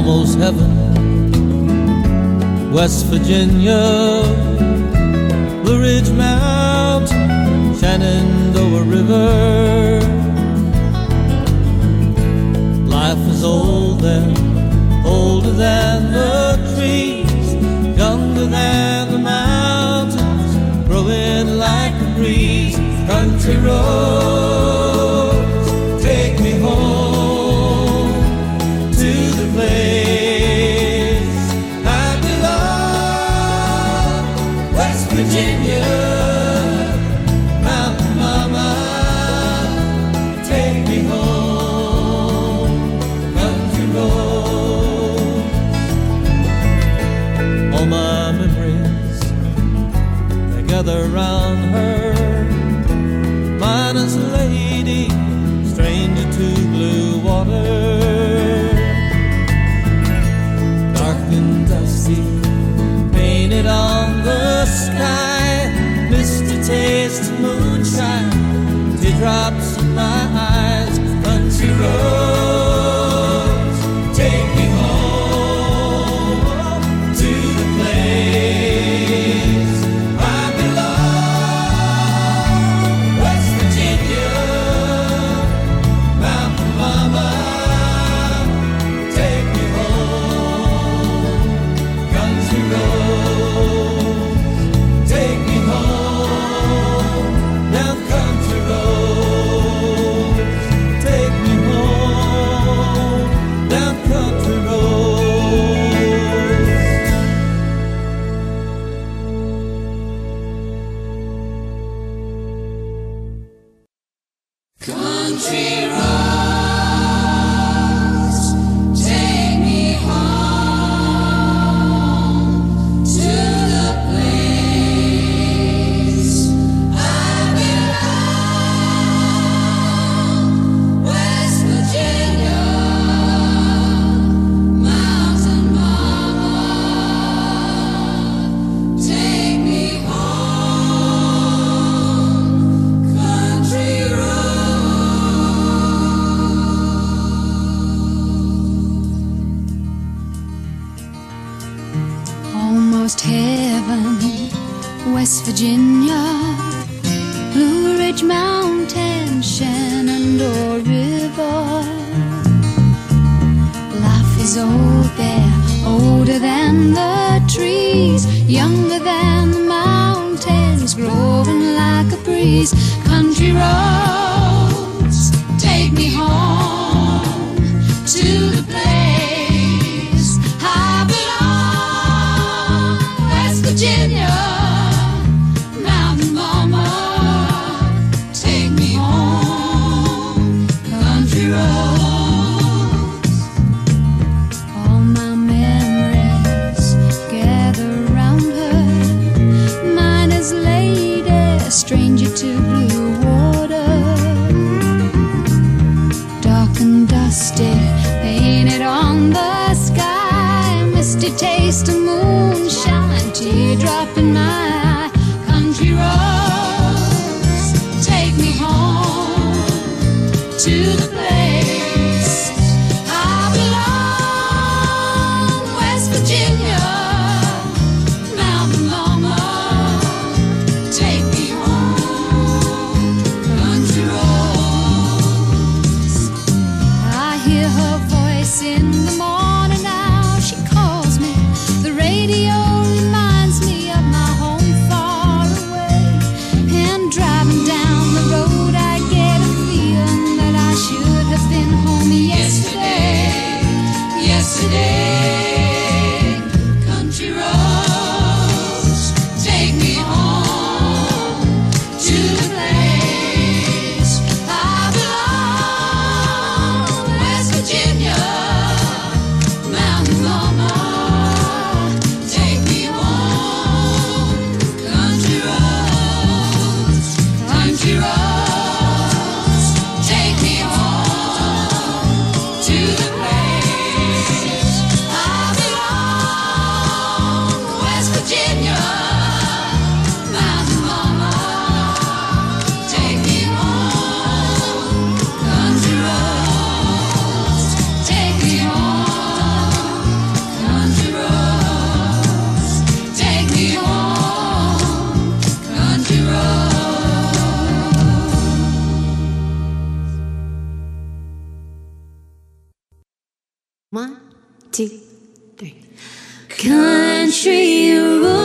almost heaven. West Virginia, Blue Ridge Mountain, Shenandoah River. Life is old there, older than the trees, younger than the mountains, growing like a breeze. Country roads, Minus lady, stranger to blue water dark and dusty, painted on the sky. Misty taste moonshine, teardrops Country roads, Virginia, Blue Ridge Mountain, Shenandoah River. Life is old there, older than the trees, younger than the mountains, growing like a breeze. Country roads, dusty, painted on the sky. Misty taste of moonshine, teardrop in my eye. Country roads, take me home to the in the morning Country roads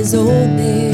Life is old there,